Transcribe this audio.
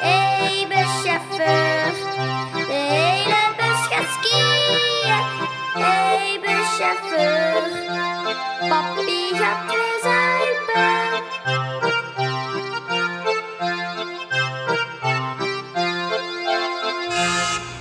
Ebe Scheffer. De hele bus gaat skiën. Ebe Scheffer.